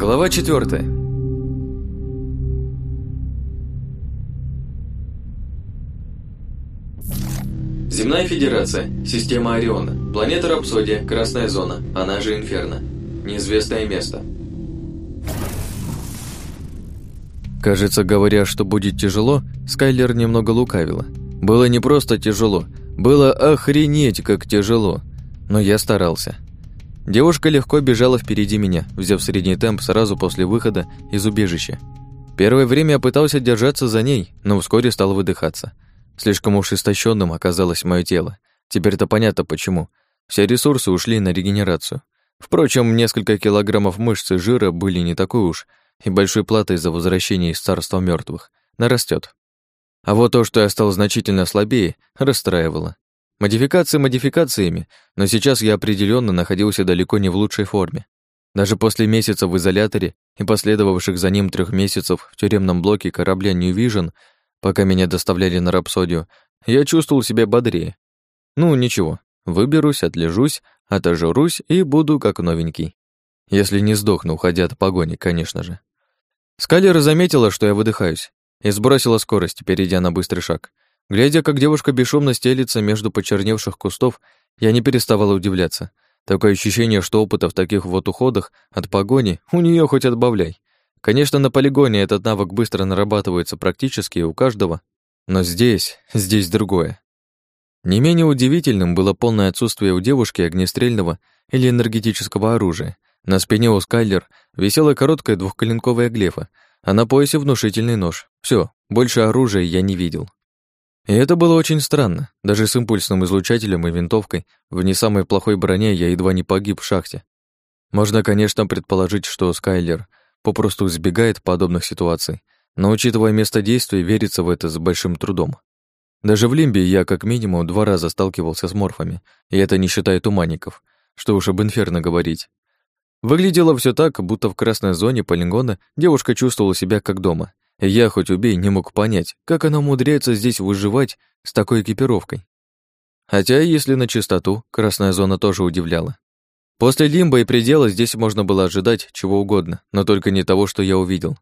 Глава четвертая. Земная Федерация, система Ориона, планета Рапсодия, Красная Зона, она же Инферно. Неизвестное место. Кажется, говоря, что будет тяжело, Скайлер немного лукавила. Было не просто тяжело, было охренеть как тяжело. Но я старался. Девушка легко бежала впереди меня, взяв средний темп сразу после выхода из убежища. Первое время я пытался держаться за ней, но вскоре стал выдыхаться. Слишком уж истощенным оказалось мое тело. Теперь-то понятно почему. Все ресурсы ушли на регенерацию. Впрочем, несколько килограммов мышц и жира были не такой уж, и большой платой за возвращение из царства мертвых нарастет. А вот то, что я стал значительно слабее, расстраивало. Модификации модификациями, но сейчас я определенно находился далеко не в лучшей форме. Даже после месяца в изоляторе и последовавших за ним трех месяцев в тюремном блоке корабля New Vision, пока меня доставляли на Рапсодию, я чувствовал себя бодрее. Ну, ничего, выберусь, отлежусь, отожрусь и буду как новенький. Если не сдохну, уходя от погони, конечно же. Скалера заметила, что я выдыхаюсь, и сбросила скорость, перейдя на быстрый шаг. Глядя, как девушка бесшумно стелится между почерневших кустов, я не переставала удивляться. Такое ощущение, что опыта в таких вот уходах от погони у нее хоть отбавляй. Конечно, на полигоне этот навык быстро нарабатывается практически у каждого, но здесь, здесь другое. Не менее удивительным было полное отсутствие у девушки огнестрельного или энергетического оружия. На спине у Скайлер висела короткая двухколенковая глефа, а на поясе внушительный нож. Все, больше оружия я не видел. И это было очень странно. Даже с импульсным излучателем и винтовкой в не самой плохой броне я едва не погиб в шахте. Можно, конечно, предположить, что Скайлер попросту избегает подобных ситуаций, но, учитывая место действия, верится в это с большим трудом. Даже в Лимбе я как минимум два раза сталкивался с морфами, и это не считая туманников, что уж об инферно говорить. Выглядело все так, будто в красной зоне полигона девушка чувствовала себя как дома, я, хоть убей, не мог понять, как она умудряется здесь выживать с такой экипировкой. Хотя, если на чистоту, красная зона тоже удивляла. После лимба и предела здесь можно было ожидать чего угодно, но только не того, что я увидел.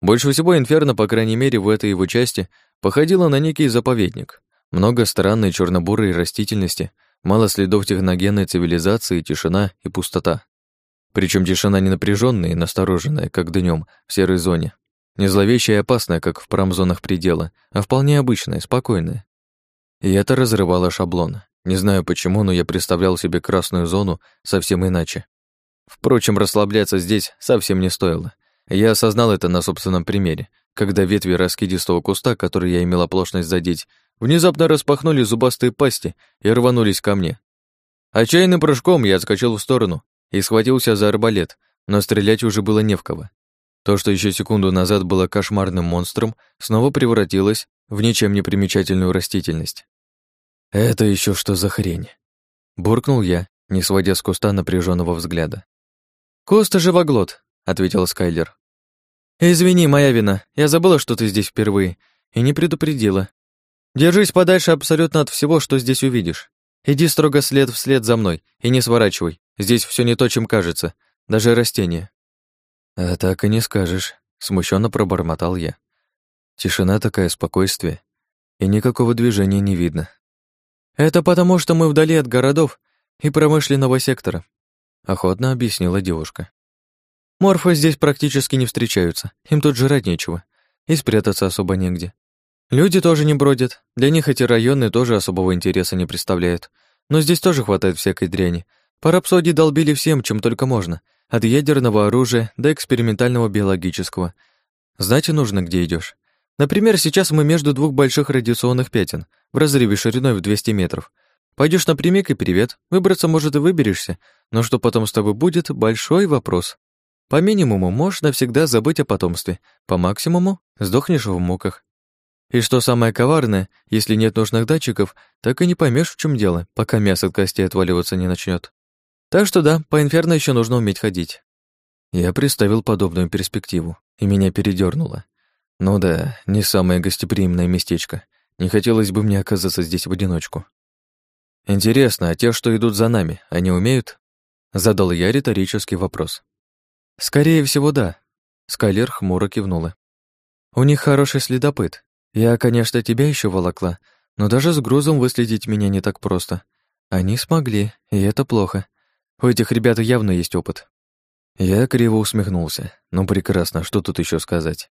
Больше всего Инферно, по крайней мере, в этой его части, походило на некий заповедник. Много странной черно-бурой растительности, мало следов техногенной цивилизации, тишина и пустота. Причем тишина не напряженная и настороженная, как днем в серой зоне, не зловещая и опасная, как в промзонах предела, а вполне обычная, спокойная. И это разрывало шаблон. Не знаю почему, но я представлял себе красную зону совсем иначе. Впрочем, расслабляться здесь совсем не стоило. Я осознал это на собственном примере, когда ветви раскидистого куста, который я имел оплошность задеть, внезапно распахнули зубастые пасти и рванулись ко мне. Отчаянным прыжком я отскочил в сторону и схватился за арбалет, но стрелять уже было не в кого. То, что еще секунду назад было кошмарным монстром, снова превратилось в ничем не примечательную растительность. «Это еще что за хрень?» Буркнул я, не сводя с куста напряженного взгляда. «Куст живоглот», — ответил Скайлер. «Извини, моя вина. Я забыла, что ты здесь впервые, и не предупредила. Держись подальше абсолютно от всего, что здесь увидишь. Иди строго след вслед за мной и не сворачивай. Здесь все не то, чем кажется, даже растения. «А так и не скажешь», — смущенно пробормотал я. Тишина такая, спокойствие, и никакого движения не видно. «Это потому, что мы вдали от городов и промышленного сектора», — охотно объяснила девушка. «Морфы здесь практически не встречаются, им тут жрать нечего, и спрятаться особо негде. Люди тоже не бродят, для них эти районы тоже особого интереса не представляют, но здесь тоже хватает всякой дряни. По рапсодии долбили всем, чем только можно, от ядерного оружия до экспериментального биологического. Знать и нужно, где идешь. Например, сейчас мы между двух больших радиационных пятен, в разрыве шириной в 200 метров. Пойдешь напрямик и привет, выбраться, может, и выберешься, но что потом с тобой будет, большой вопрос. По минимуму можешь навсегда забыть о потомстве, по максимуму сдохнешь в муках. И что самое коварное, если нет нужных датчиков, так и не поймешь, в чем дело, пока мясо от костей отваливаться не начнет. Так что да, по инферно еще нужно уметь ходить. Я представил подобную перспективу, и меня передернуло. Ну да, не самое гостеприимное местечко. Не хотелось бы мне оказаться здесь в одиночку. Интересно, а те, что идут за нами, они умеют? Задал я риторический вопрос. Скорее всего, да. Скайлер хмуро кивнула. У них хороший следопыт. Я, конечно, тебя еще волокла, но даже с грузом выследить меня не так просто. Они смогли, и это плохо. У этих ребят явно есть опыт. Я криво усмехнулся. Ну прекрасно, что тут еще сказать?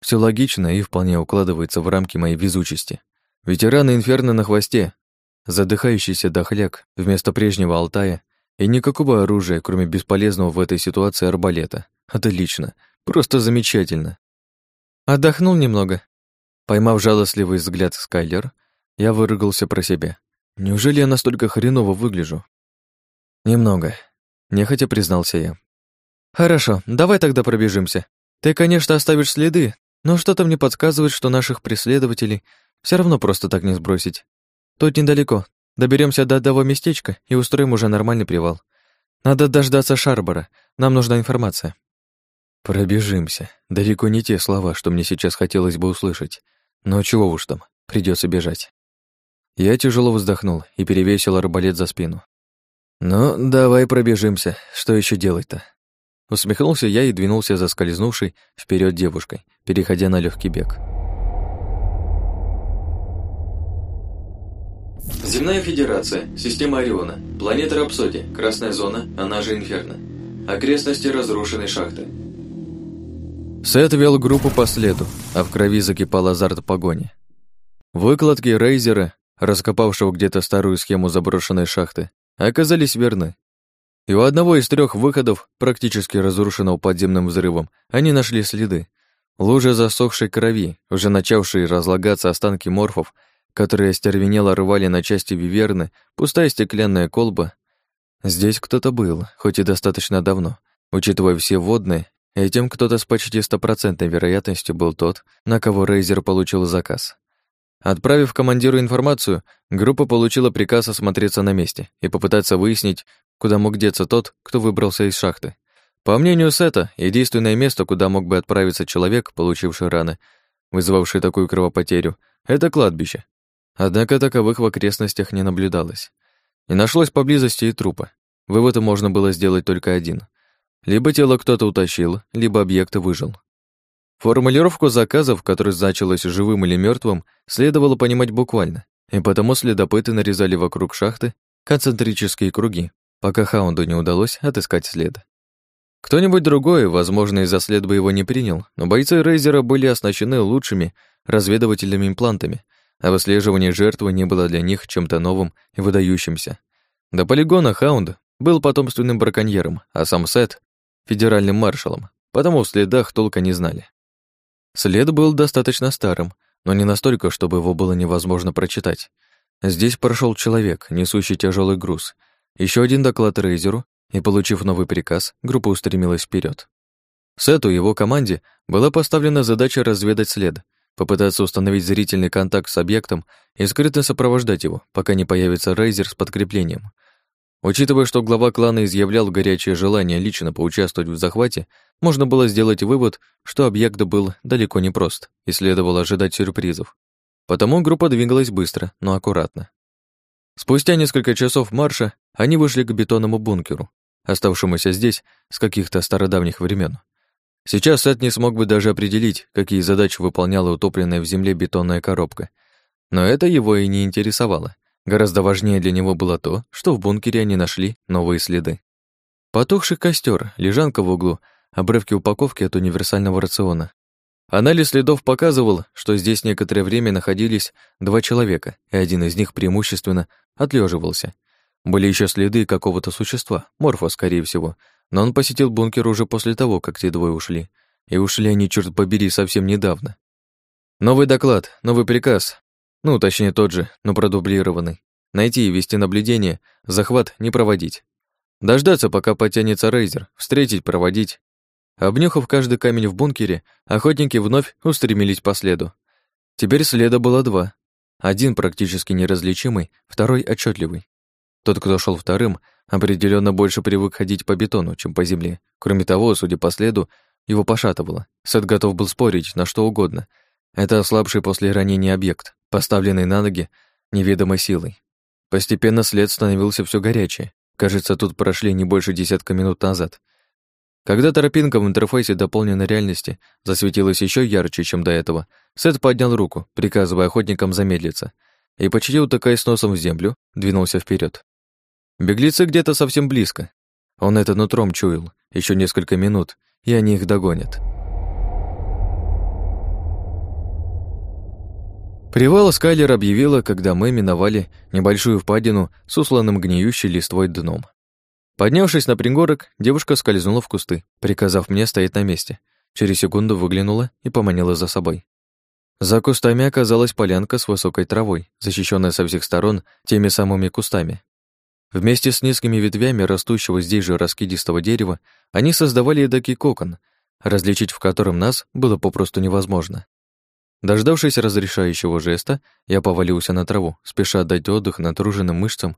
Все логично и вполне укладывается в рамки моей везучести. Ветераны инферно на хвосте, задыхающийся дохляк вместо прежнего Алтая и никакого оружия, кроме бесполезного в этой ситуации арбалета. Отлично, просто замечательно. Отдохнул немного. Поймав жалостливый взгляд Скайлер, я выругался про себя. Неужели я настолько хреново выгляжу? Немного. Нехотя признался я. Хорошо, давай тогда пробежимся. Ты, конечно, оставишь следы, но что-то мне подсказывает, что наших преследователей все равно просто так не сбросить. Тут недалеко. Доберемся до одного местечка и устроим уже нормальный привал. Надо дождаться Шарбора. Нам нужна информация. Пробежимся. Далеко не те слова, что мне сейчас хотелось бы услышать. Но чего уж там, придется бежать. Я тяжело вздохнул и перевесил арбалет за спину. «Ну, давай пробежимся. Что еще делать-то?» Усмехнулся я и двинулся за скользнувшей вперед девушкой, переходя на легкий бег. Земная Федерация, система Ориона, планета Рапсодия, Красная Зона, она же Инферно. Окрестности разрушенной шахты. Сет вел группу по следу, а в крови закипал азарт погони. Выкладки Рейзера, раскопавшего где-то старую схему заброшенной шахты, оказались верны. И у одного из трех выходов, практически разрушенного подземным взрывом, они нашли следы. Лужа засохшей крови, уже начавшие разлагаться останки морфов, которые остервенело рвали на части виверны, пустая стеклянная колба. Здесь кто-то был, хоть и достаточно давно. Учитывая все водные, этим кто-то с почти стопроцентной вероятностью был тот, на кого Рейзер получил заказ. Отправив командиру информацию, группа получила приказ осмотреться на месте и попытаться выяснить, куда мог деться тот, кто выбрался из шахты. По мнению Сета, единственное место, куда мог бы отправиться человек, получивший раны, вызвавший такую кровопотерю, это кладбище. Однако таковых в окрестностях не наблюдалось. Не нашлось поблизости и трупа. Вывод можно было сделать только один. Либо тело кто-то утащил, либо объект выжил. Формулировку заказов, которая значилась живым или мертвым, следовало понимать буквально, и потому следопыты нарезали вокруг шахты концентрические круги, пока Хаунду не удалось отыскать след. Кто-нибудь другой, возможно, из-за след бы его не принял, но бойцы Рейзера были оснащены лучшими разведывательными имплантами, а выслеживание жертвы не было для них чем-то новым и выдающимся. До полигона Хаунд был потомственным браконьером, а сам Сет — федеральным маршалом, потому в следах толка не знали. След был достаточно старым, но не настолько, чтобы его было невозможно прочитать. Здесь прошел человек, несущий тяжелый груз — еще один доклад Рейзеру, и, получив новый приказ, группа устремилась вперед. Сету и его команде была поставлена задача разведать след, попытаться установить зрительный контакт с объектом и скрытно сопровождать его, пока не появится Рейзер с подкреплением. Учитывая, что глава клана изъявлял горячее желание лично поучаствовать в захвате, можно было сделать вывод, что объект был далеко не прост и следовало ожидать сюрпризов. Потому группа двигалась быстро, но аккуратно. Спустя несколько часов марша они вышли к бетонному бункеру, оставшемуся здесь с каких-то стародавних времен. Сейчас Сет не смог бы даже определить, какие задачи выполняла утопленная в земле бетонная коробка. Но это его и не интересовало. Гораздо важнее для него было то, что в бункере они нашли новые следы. Потухший костер, лежанка в углу, обрывки упаковки от универсального рациона. Анализ следов показывал, что здесь некоторое время находились два человека, и один из них преимущественно отлеживался. Были еще следы какого-то существа, морфа, скорее всего, но он посетил бункер уже после того, как те двое ушли. И ушли они, черт побери, совсем недавно. Новый доклад, новый приказ. Ну, точнее, тот же, но продублированный. Найти и вести наблюдение, захват не проводить. Дождаться, пока потянется рейзер, встретить, проводить. Обнюхав каждый камень в бункере, охотники вновь устремились по следу. Теперь следа было два. Один практически неразличимый, второй отчетливый. Тот, кто шел вторым, определенно больше привык ходить по бетону, чем по земле. Кроме того, судя по следу, его пошатывало. Сет готов был спорить на что угодно. Это ослабший после ранения объект, поставленный на ноги неведомой силой. Постепенно след становился все горячее. Кажется, тут прошли не больше десятка минут назад. Когда тропинка в интерфейсе дополненной реальности засветилась еще ярче, чем до этого, Сет поднял руку, приказывая охотникам замедлиться, и, почти утыкаясь носом в землю, двинулся вперед. Беглецы где-то совсем близко. Он это нутром чуял. Еще несколько минут, и они их догонят. Привал Скайлер объявила, когда мы миновали небольшую впадину с усланным гниющей листвой дном. Поднявшись на пригорок, девушка скользнула в кусты, приказав мне стоять на месте. Через секунду выглянула и поманила за собой. За кустами оказалась полянка с высокой травой, защищенная со всех сторон теми самыми кустами. Вместе с низкими ветвями растущего здесь же раскидистого дерева они создавали эдакий кокон, различить в котором нас было попросту невозможно. Дождавшись разрешающего жеста, я повалился на траву, спеша дать отдых натруженным мышцам,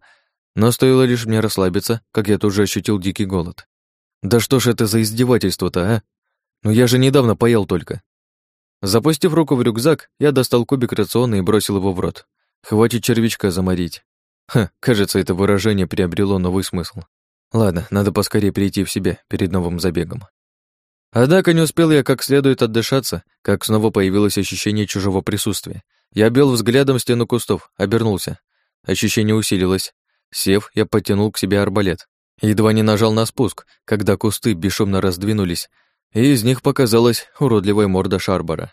но стоило лишь мне расслабиться, как я тут же ощутил дикий голод. Да что ж это за издевательство-то, а? Ну я же недавно поел только. Запустив руку в рюкзак, я достал кубик рациона и бросил его в рот. Хватит червячка заморить. Ха, кажется, это выражение приобрело новый смысл. Ладно, надо поскорее прийти в себя перед новым забегом. Однако не успел я как следует отдышаться, как снова появилось ощущение чужого присутствия. Я обвел взглядом стену кустов, обернулся. Ощущение усилилось. Сев, я подтянул к себе арбалет. Едва не нажал на спуск, когда кусты бесшумно раздвинулись, и из них показалась уродливая морда Шарбара.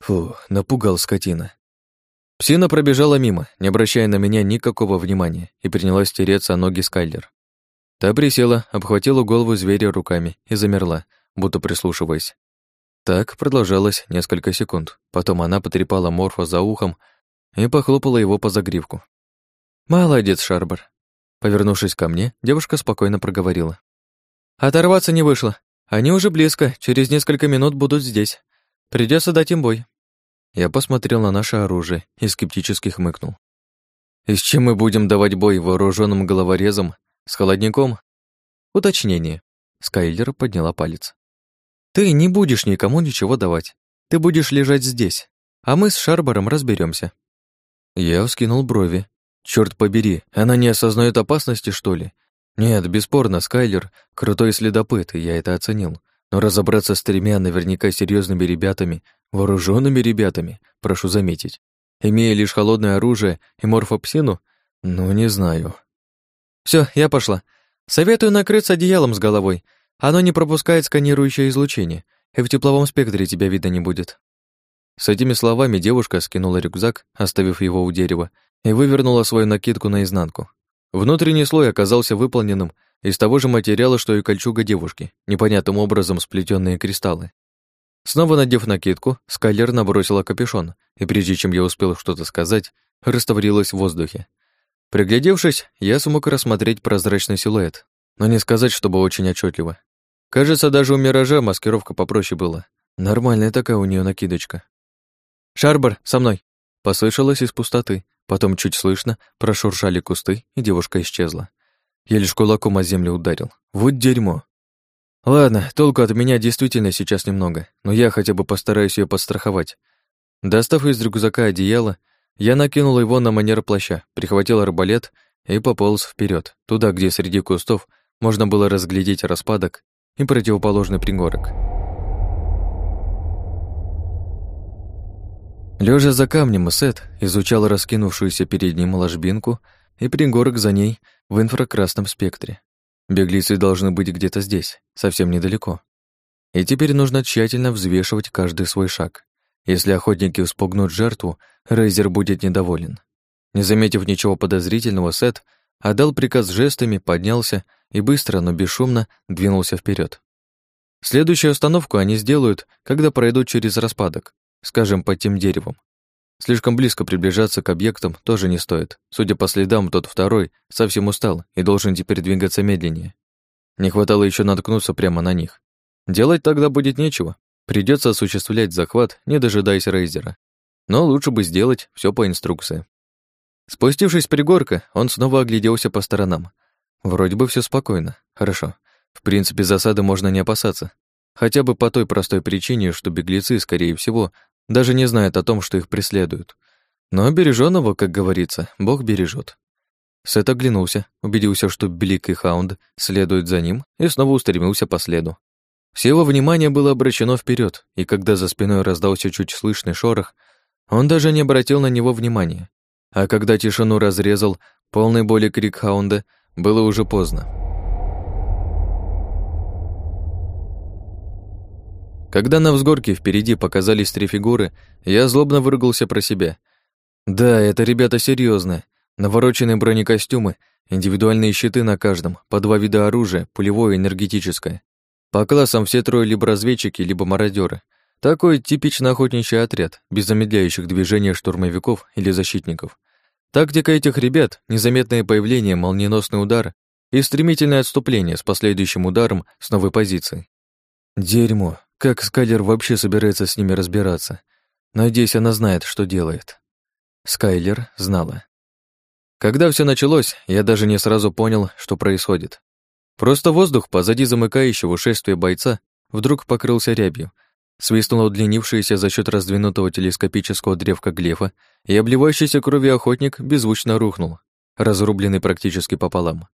Фу, напугал скотина. Псина пробежала мимо, не обращая на меня никакого внимания, и принялась тереться о ноги Скайлер. Та присела, обхватила голову зверя руками и замерла, будто прислушиваясь. Так продолжалось несколько секунд. Потом она потрепала Морфа за ухом и похлопала его по загривку. «Молодец, Шарбар!» Повернувшись ко мне, девушка спокойно проговорила. «Оторваться не вышло. Они уже близко, через несколько минут будут здесь. Придется дать им бой». Я посмотрел на наше оружие и скептически хмыкнул. «И с чем мы будем давать бой вооруженным головорезом? С холодником?» «Уточнение». Скайлер подняла палец. Ты не будешь никому ничего давать. Ты будешь лежать здесь, а мы с Шарбаром разберемся. Я вскинул брови. Черт побери, она не осознает опасности, что ли? Нет, бесспорно, Скайлер — крутой следопыт, и я это оценил. Но разобраться с тремя наверняка серьезными ребятами, вооруженными ребятами, прошу заметить, имея лишь холодное оружие и морфопсину, ну, не знаю. Все, я пошла. Советую накрыться одеялом с головой, оно не пропускает сканирующее излучение, и в тепловом спектре тебя видно не будет». С этими словами девушка скинула рюкзак, оставив его у дерева, и вывернула свою накидку наизнанку. Внутренний слой оказался выполненным из того же материала, что и кольчуга девушки, непонятным образом сплетенные кристаллы. Снова надев накидку, Скайлер набросила капюшон, и прежде чем я успел что-то сказать, растворилась в воздухе. Приглядевшись, я смог рассмотреть прозрачный силуэт, но не сказать, чтобы очень отчетливо. Кажется, даже у Миража маскировка попроще была. Нормальная такая у нее накидочка. «Шарбар, со мной!» Послышалось из пустоты. Потом чуть слышно прошуршали кусты, и девушка исчезла. Я лишь кулаком о землю ударил. Вот дерьмо. Ладно, толку от меня действительно сейчас немного, но я хотя бы постараюсь ее подстраховать. Достав из рюкзака одеяло, я накинул его на манер плаща, прихватил арбалет и пополз вперед, туда, где среди кустов можно было разглядеть распадок и противоположный пригорок. Лежа за камнем, Сет изучал раскинувшуюся перед ним ложбинку и пригорок за ней в инфракрасном спектре. Беглецы должны быть где-то здесь, совсем недалеко. И теперь нужно тщательно взвешивать каждый свой шаг. Если охотники вспугнут жертву, Рейзер будет недоволен. Не заметив ничего подозрительного, Сет отдал приказ жестами, поднялся и быстро, но бесшумно двинулся вперед. Следующую остановку они сделают, когда пройдут через распадок, скажем, под тем деревом. Слишком близко приближаться к объектам тоже не стоит. Судя по следам, тот второй совсем устал и должен теперь двигаться медленнее. Не хватало еще наткнуться прямо на них. Делать тогда будет нечего. Придется осуществлять захват, не дожидаясь Рейзера. Но лучше бы сделать все по инструкции. Спустившись с пригорка, он снова огляделся по сторонам. Вроде бы все спокойно. Хорошо. В принципе, засады можно не опасаться. Хотя бы по той простой причине, что беглецы, скорее всего, даже не знают о том, что их преследуют. Но бережённого, как говорится, Бог бережет. Сет оглянулся, убедился, что Блик и Хаунд следуют за ним, и снова устремился по следу. Все его внимание было обращено вперед, и когда за спиной раздался чуть слышный шорох, он даже не обратил на него внимания. А когда тишину разрезал полный боли крик Хаунда, было уже поздно. Когда на взгорке впереди показались три фигуры, я злобно выругался про себя. Да, это ребята серьезные. Навороченные бронекостюмы, индивидуальные щиты на каждом, по два вида оружия, пулевое и энергетическое. По классам все трое либо разведчики, либо мародеры. Такой типичный охотничий отряд, без замедляющих движения штурмовиков или защитников. Тактика этих ребят — незаметное появление, молниеносный удар и стремительное отступление с последующим ударом с новой позиции. Дерьмо, как Скайлер вообще собирается с ними разбираться? Надеюсь, она знает, что делает. Скайлер знала. Когда все началось, я даже не сразу понял, что происходит. Просто воздух позади замыкающего шествия бойца вдруг покрылся рябью, свистнул удлинившийся за счет раздвинутого телескопического древка глефа, и обливающийся кровью охотник беззвучно рухнул, разрубленный практически пополам.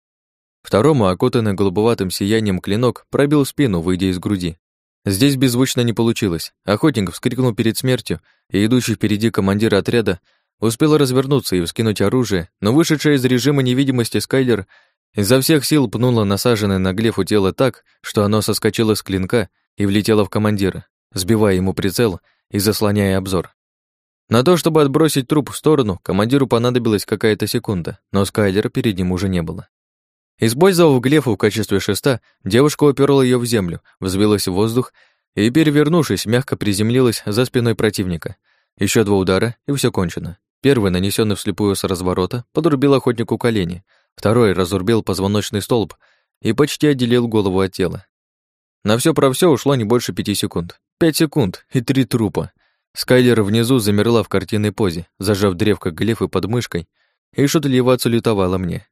Второму, окутанный голубоватым сиянием клинок, пробил спину, выйдя из груди, Здесь беззвучно не получилось. Охотник вскрикнул перед смертью, и идущий впереди командир отряда успел развернуться и вскинуть оружие, но вышедшая из режима невидимости Скайлер изо всех сил пнула насаженное на глефу тело так, что оно соскочило с клинка и влетело в командира, сбивая ему прицел и заслоняя обзор. На то, чтобы отбросить труп в сторону, командиру понадобилась какая-то секунда, но Скайлера перед ним уже не было. Использовав глефу в качестве шеста, девушка уперла ее в землю, взвилась в воздух и, перевернувшись, мягко приземлилась за спиной противника. Еще два удара, и все кончено. Первый, нанесенный вслепую с разворота, подрубил охотнику колени, второй разрубил позвоночный столб и почти отделил голову от тела. На все про все ушло не больше пяти секунд. Пять секунд и три трупа. Скайлер внизу замерла в картинной позе, зажав древко глефы под мышкой, и шутливо отсалютовала мне.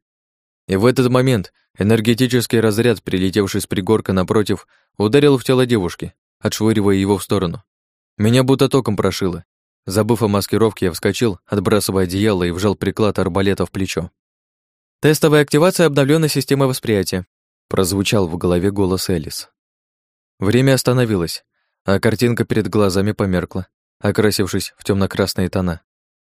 И в этот момент энергетический разряд, прилетевший с пригорка напротив, ударил в тело девушки, отшвыривая его в сторону. Меня будто током прошило. Забыв о маскировке, я вскочил, отбрасывая одеяло и вжал приклад арбалета в плечо. «Тестовая активация обновленной системы восприятия», прозвучал в голове голос Элис. Время остановилось, а картинка перед глазами померкла, окрасившись в темно красные тона.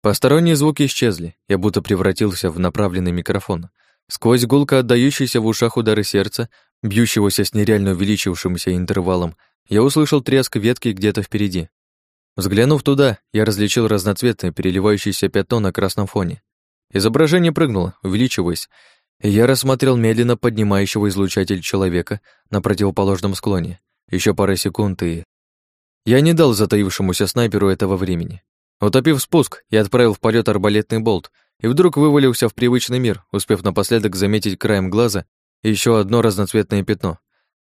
Посторонние звуки исчезли, я будто превратился в направленный микрофон — Сквозь гулко отдающиеся в ушах удары сердца, бьющегося с нереально увеличившимся интервалом, я услышал треск ветки где-то впереди. Взглянув туда, я различил разноцветное переливающееся пятно на красном фоне. Изображение прыгнуло, увеличиваясь, и я рассмотрел медленно поднимающего излучатель человека на противоположном склоне. Еще пара секунд, и... Я не дал затаившемуся снайперу этого времени. Утопив спуск, я отправил в полет арбалетный болт, и вдруг вывалился в привычный мир, успев напоследок заметить краем глаза еще одно разноцветное пятно.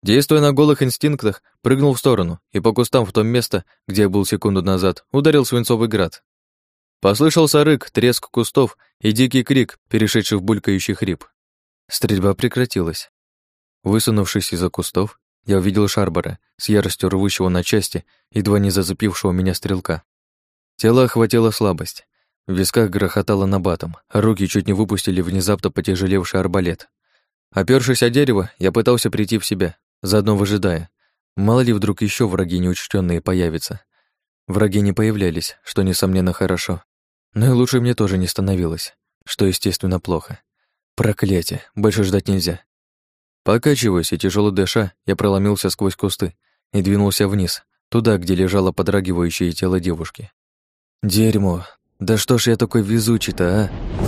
Действуя на голых инстинктах, прыгнул в сторону и по кустам в том место, где я был секунду назад, ударил свинцовый град. Послышался рык, треск кустов и дикий крик, перешедший в булькающий хрип. Стрельба прекратилась. Высунувшись из-за кустов, я увидел Шарбара с яростью рвущего на части, едва не зацепившего меня стрелка. Тело охватило слабость. В висках грохотало набатом, а руки чуть не выпустили внезапно потяжелевший арбалет. Опершись о дерево, я пытался прийти в себя, заодно выжидая. Мало ли вдруг еще враги неучтенные появятся. Враги не появлялись, что, несомненно, хорошо. Но и лучше мне тоже не становилось, что, естественно, плохо. Проклятие, больше ждать нельзя. Покачиваясь и тяжело дыша, я проломился сквозь кусты и двинулся вниз, туда, где лежало подрагивающее тело девушки. Дерьмо, да что ж я такой везучий-то, а?